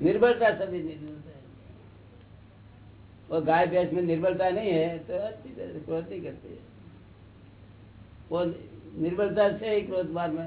निर्बलता सभी निर्बलता है। वो गाय भैंस में निर्बलता नहीं है तो अच्छी तरह क्रोध नहीं करते। वो निर्बलता से ही क्रोध बाद में